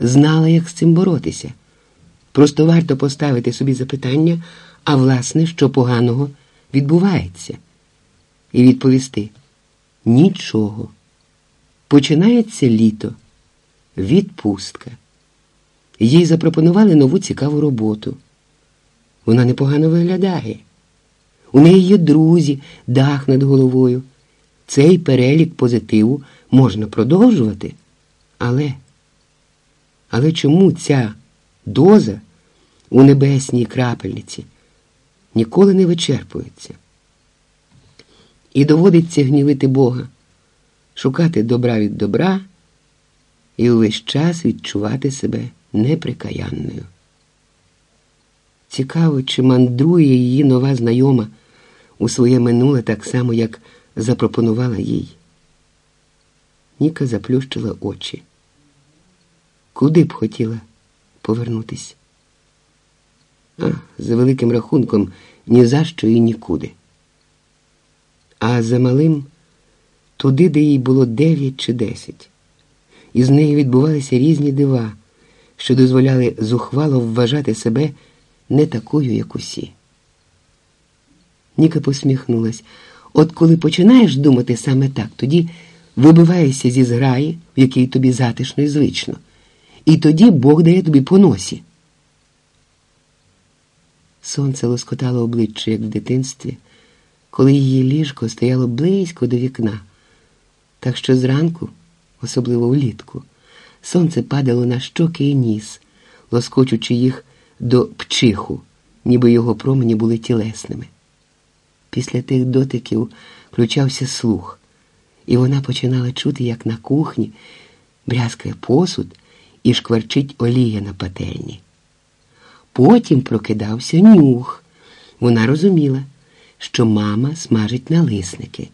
знала, як з цим боротися. Просто варто поставити собі запитання, а власне, що поганого відбувається, і відповісти нічого. Починається літо, відпустка. Їй запропонували нову цікаву роботу. Вона непогано виглядає. У неї є друзі, дах над головою. Цей перелік позитиву можна продовжувати. Але, але чому ця доза у небесній крапельниці ніколи не вичерпується? І доводиться гнівити Бога, шукати добра від добра і увесь час відчувати себе неприкаянною. Цікаво, чи мандрує її нова знайома у своє минуле так само, як запропонувала їй. Ніка заплющила очі. Куди б хотіла повернутись? А, за великим рахунком, ні за що і нікуди. А за малим туди, де їй було дев'ять чи десять. І з нею відбувалися різні дива, що дозволяли зухвало вважати себе не такою, як усі. Ніка посміхнулась. От коли починаєш думати саме так, тоді вибиваєшся зі зграї, в якій тобі затишно і звично, і тоді Бог дає тобі по носі. Сонце лоскотало обличчя, як в дитинстві, коли її ліжко стояло близько до вікна, так що зранку, особливо влітку, сонце падало на щоки і ніс, лоскочучи їх до пчиху, ніби його промені були тілесними. Після тих дотиків включався слух, і вона починала чути, як на кухні брязкає посуд і шкварчить олія на пательні. Потім прокидався нюх. Вона розуміла, що мама смажить налисники.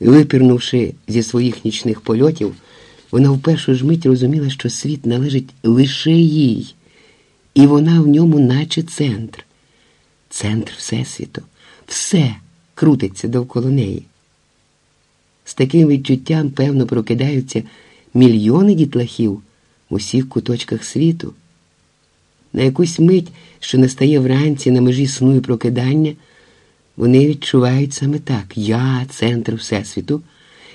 Випірнувши зі своїх нічних польотів, вона в першу ж мить розуміла, що світ належить лише їй, і вона в ньому, наче центр центр Всесвіту. Все крутиться довкола неї. З таким відчуттям, певно, прокидаються мільйони дітлахів в усіх куточках світу. На якусь мить, що настає вранці на межі сну і прокидання, вони відчувають саме так: я центр Всесвіту,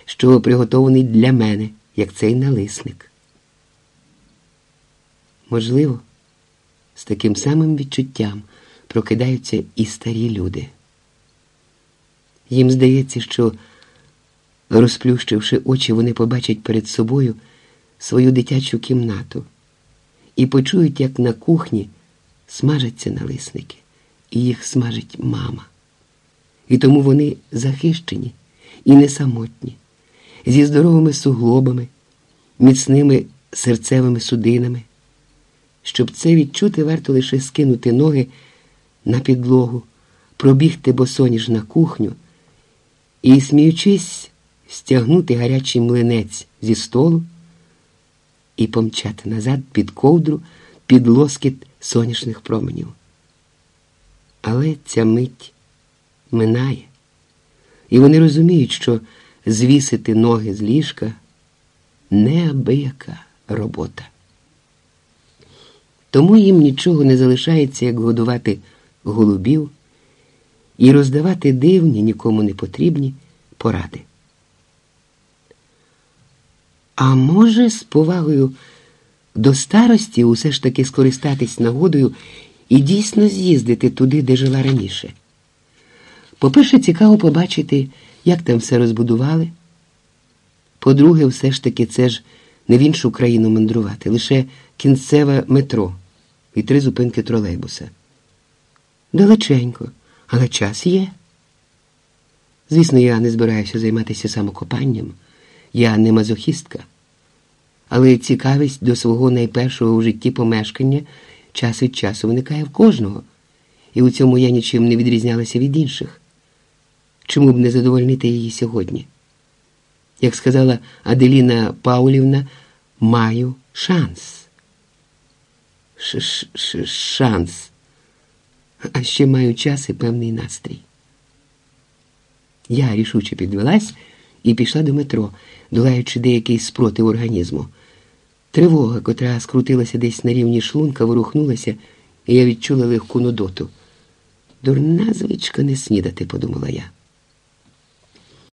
що приготований для мене, як цей налисник. Можливо, з таким самим відчуттям прокидаються і старі люди. Їм здається, що, розплющивши очі, вони побачать перед собою свою дитячу кімнату і почують, як на кухні смажаться налисники, і їх смажить мама. І тому вони захищені і не самотні, зі здоровими суглобами, міцними серцевими судинами. Щоб це відчути, варто лише скинути ноги на підлогу, пробігти босоніж на кухню і, сміючись, стягнути гарячий млинець зі столу і помчати назад під ковдру під лоскіт сонячних променів. Але ця мить минає, і вони розуміють, що звісити ноги з ліжка неабияка робота. Тому їм нічого не залишається, як годувати голубів і роздавати дивні, нікому не потрібні поради. А може, з повагою до старості усе ж таки скористатись нагодою і дійсно з'їздити туди, де жила раніше. По-перше, цікаво побачити, як там все розбудували. По-друге, все ж таки це ж не в іншу країну мандрувати, лише кінцеве метро і три зупинки тролейбуса. Далеченько, але час є. Звісно, я не збираюся займатися самокопанням, я не мазохістка, але цікавість до свого найпершого у житті помешкання час від часу виникає в кожного, і у цьому я нічим не відрізнялася від інших. Чому б не задовольнити її сьогодні? Як сказала Аделіна Паулівна, маю шанс. Ш -ш -ш Шанс а ще маю час і певний настрій. Я рішуче підвелась і пішла до метро, долаючи деякий спротив організму. Тривога, котра скрутилася десь на рівні шлунка, ворухнулася, і я відчула легку нудоту. Дурна звичка не снідати, подумала я.